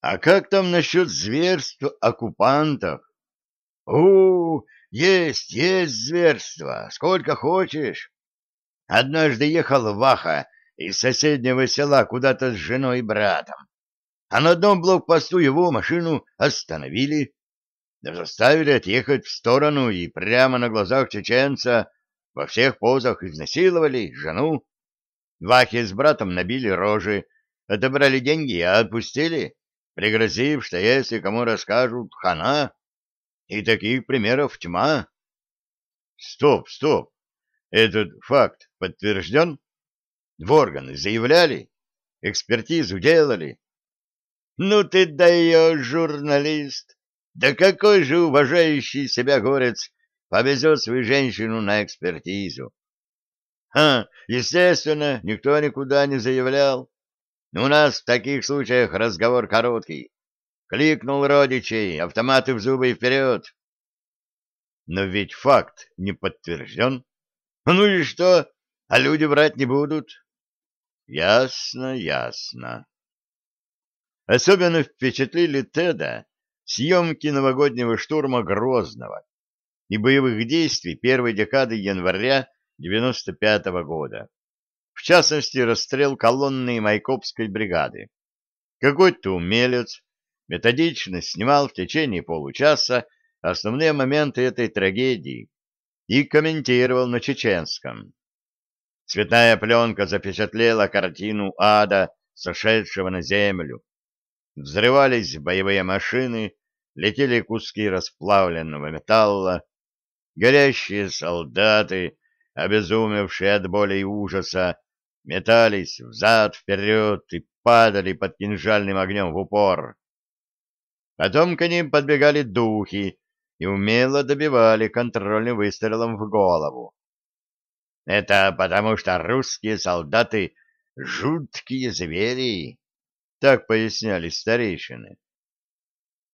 А как там насчет зверств оккупантов? У, есть, есть зверство, сколько хочешь. Однажды ехал Ваха из соседнего села куда-то с женой и братом. А на одном блокпосту его машину остановили, заставили отъехать в сторону и прямо на глазах чеченца во всех позах изнасиловали жену. Вахе с братом набили рожи, отобрали деньги и отпустили, пригрозив, что если кому расскажут, хана. И таких примеров тьма. Стоп, стоп. Этот факт подтвержден? В органы заявляли? Экспертизу делали? Ну ты даешь, журналист! Да какой же уважающий себя горец повезет свою женщину на экспертизу? Ха, естественно, никто никуда не заявлял. У нас в таких случаях разговор короткий. Кликнул родичей, автоматы в зубы и вперед. Но ведь факт не подтвержден. Ну и что? А люди врать не будут? Ясно, ясно. Особенно впечатлили Теда съемки новогоднего штурма Грозного и боевых действий первой декады января 95 -го года. В частности, расстрел колонны Майкопской бригады. Какой-то умелец методично снимал в течение получаса основные моменты этой трагедии и комментировал на чеченском. Цветная пленка запечатлела картину ада, сошедшего на землю. Взрывались боевые машины, летели куски расплавленного металла, горящие солдаты, обезумевшие от боли и ужаса, метались взад-вперед и падали под кинжальным огнем в упор. Потом к ним подбегали духи и умело добивали контрольным выстрелом в голову. Это потому что русские солдаты — жуткие звери, так поясняли старейшины.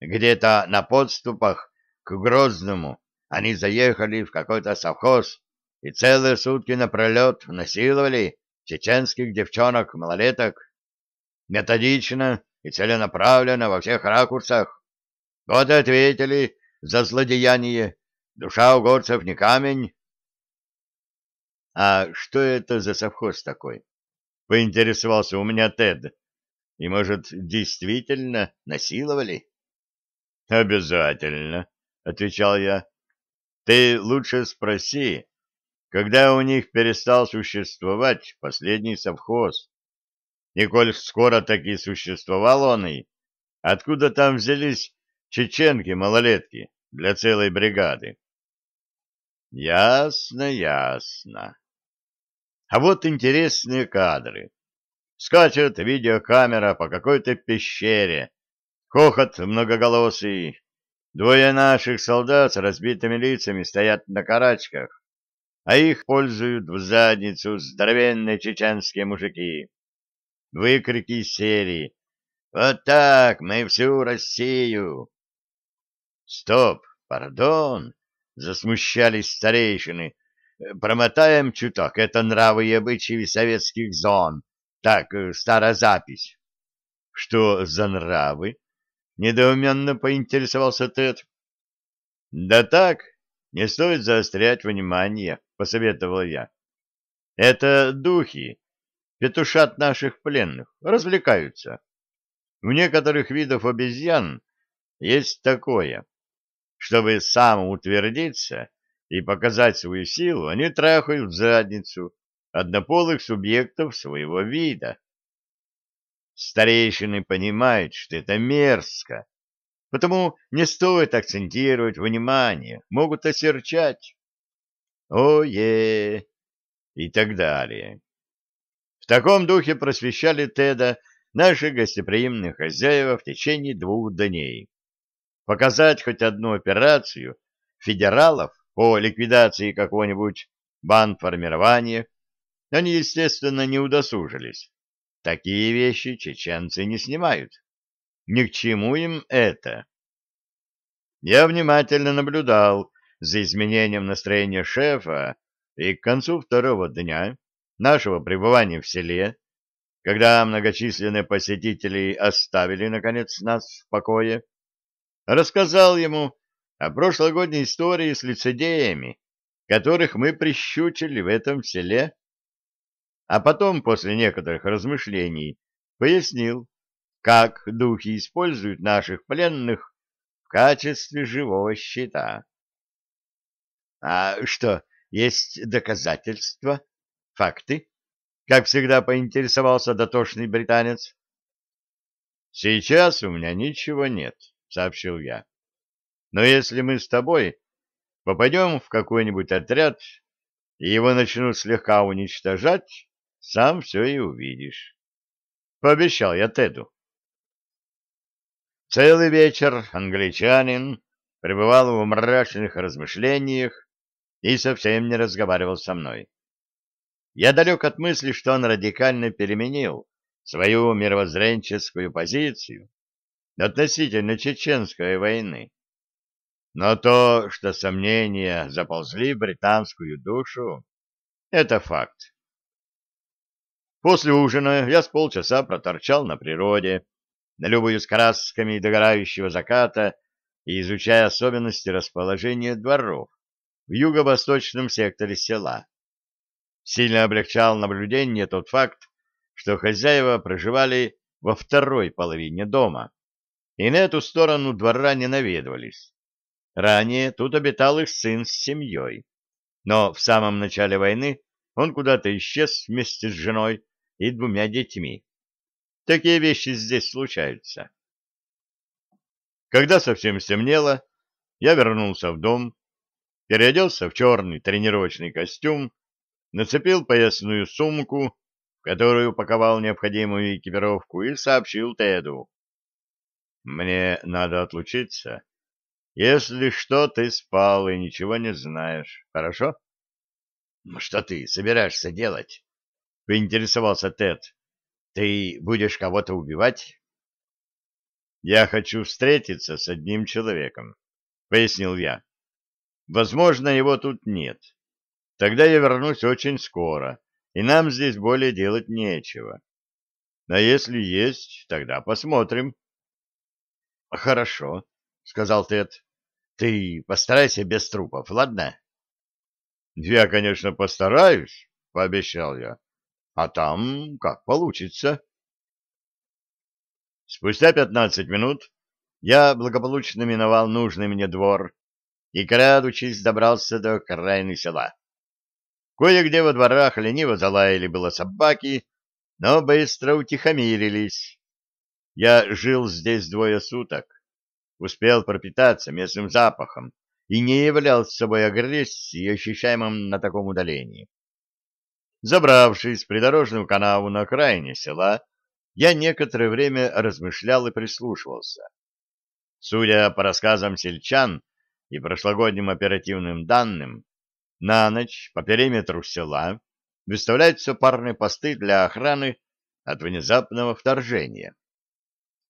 Где-то на подступах к Грозному они заехали в какой-то совхоз и целые сутки напролет насиловали чеченских девчонок-малолеток. Методично и целенаправленно во всех ракурсах. Вот и ответили за злодеяние. Душа у горцев не камень. А что это за совхоз такой? Поинтересовался у меня Тед. И, может, действительно насиловали? Обязательно, отвечал я. Ты лучше спроси, когда у них перестал существовать последний совхоз. И коль скоро таки существовал он и, откуда там взялись чеченки-малолетки для целой бригады? Ясно, ясно. А вот интересные кадры. Скачет видеокамера по какой-то пещере, хохот многоголосый, двое наших солдат с разбитыми лицами стоят на карачках, а их пользуют в задницу здоровенные чеченские мужики выкрики серии «Вот так, мы всю Россию!» «Стоп, пардон!» — засмущались старейшины. «Промотаем чуток, это нравы и обычаи советских зон. Так, э, старая запись». «Что за нравы?» — недоуменно поинтересовался Тед. «Да так, не стоит заострять внимание», — посоветовал я. «Это духи, петушат наших пленных, развлекаются. У некоторых видов обезьян есть такое. Чтобы самоутвердиться и показать свою силу, они трахают в задницу однополых субъектов своего вида. Старейшины понимают, что это мерзко, потому не стоит акцентировать внимание, могут осерчать. О-е! И так далее. В таком духе просвещали Теда наши гостеприимные хозяева в течение двух дней. Показать хоть одну операцию федералов по ликвидации какого-нибудь бандформирования они, естественно, не удосужились. Такие вещи чеченцы не снимают. Ни к чему им это. Я внимательно наблюдал за изменением настроения шефа, и к концу второго дня нашего пребывания в селе когда многочисленные посетители оставили, наконец, нас в покое, рассказал ему о прошлогодней истории с лицедеями, которых мы прищучили в этом селе, а потом, после некоторых размышлений, пояснил, как духи используют наших пленных в качестве живого щита. — А что, есть доказательства, факты? Как всегда поинтересовался дотошный британец. «Сейчас у меня ничего нет», — сообщил я. «Но если мы с тобой попадем в какой-нибудь отряд, и его начнут слегка уничтожать, сам все и увидишь». Пообещал я Теду. Целый вечер англичанин пребывал в мрачных размышлениях и совсем не разговаривал со мной. Я далек от мысли, что он радикально переменил свою мировоззренческую позицию относительно Чеченской войны. Но то, что сомнения заползли в британскую душу, это факт. После ужина я с полчаса проторчал на природе, налюбуясь красками догорающего заката и изучая особенности расположения дворов в юго-восточном секторе села. Сильно облегчал наблюдение тот факт, что хозяева проживали во второй половине дома, и на эту сторону двора не наведывались. Ранее тут обитал их сын с семьей, но в самом начале войны он куда-то исчез вместе с женой и двумя детьми. Такие вещи здесь случаются. Когда совсем стемнело, я вернулся в дом, переоделся в черный тренировочный костюм нацепил поясную сумку, в которую упаковал необходимую экипировку, и сообщил Теду. «Мне надо отлучиться. Если что, ты спал и ничего не знаешь. Хорошо?» «Ну что ты собираешься делать?» — поинтересовался Тед. «Ты будешь кого-то убивать?» «Я хочу встретиться с одним человеком», — пояснил я. «Возможно, его тут нет. Тогда я вернусь очень скоро, и нам здесь более делать нечего. А если есть, тогда посмотрим. — Хорошо, — сказал Тед. — Ты постарайся без трупов, ладно? — Я, конечно, постараюсь, — пообещал я. — А там как получится. Спустя пятнадцать минут я благополучно миновал нужный мне двор и, крадучись, добрался до окраины села. Кое-где во дворах лениво залаяли было собаки, но быстро утихомирились. Я жил здесь двое суток, успел пропитаться местным запахом и не являл собой агрессии, ощущаемым на таком удалении. Забравшись в придорожную канаву на окраине села, я некоторое время размышлял и прислушивался. Судя по рассказам сельчан и прошлогодним оперативным данным, на ночь по периметру села выставляются парные посты для охраны от внезапного вторжения.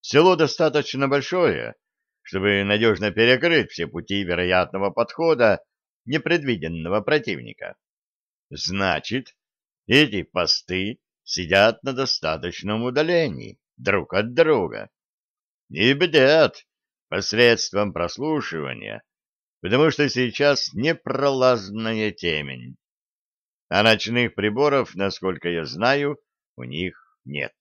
Село достаточно большое, чтобы надежно перекрыть все пути вероятного подхода непредвиденного противника. Значит, эти посты сидят на достаточном удалении друг от друга и бдят посредством прослушивания потому что сейчас непролазная темень. А ночных приборов, насколько я знаю, у них нет.